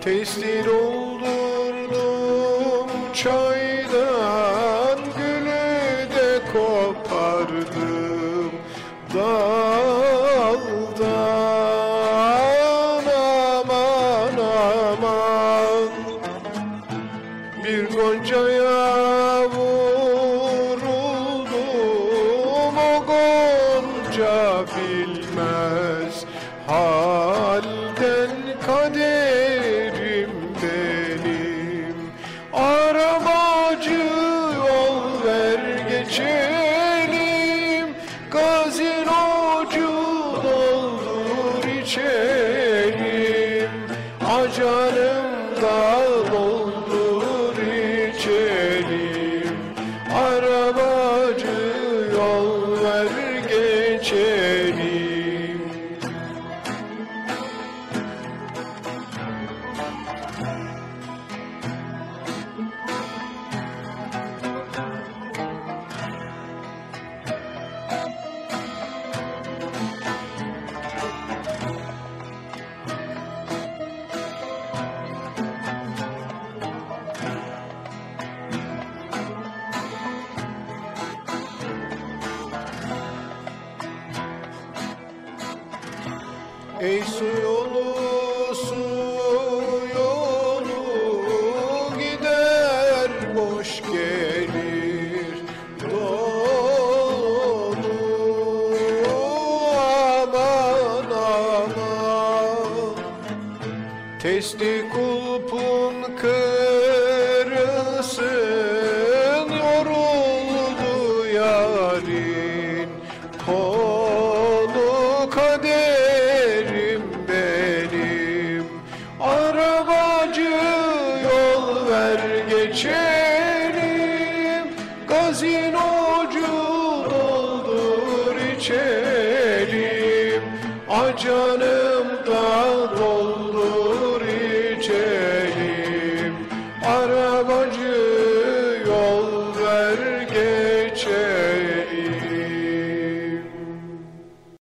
Testi doldurdum çaydan Gülü de kopardım. Daldan Aman aman bir goncaya vuruldum o gonca bilmez. Halden acanım Ey su yolu su yolu gider boş gelir dolu. Aman aman. Testi kulpun kırılsın yoruldu yarin kolu geçelim gazinocu doldur içelim. Acanım da doldur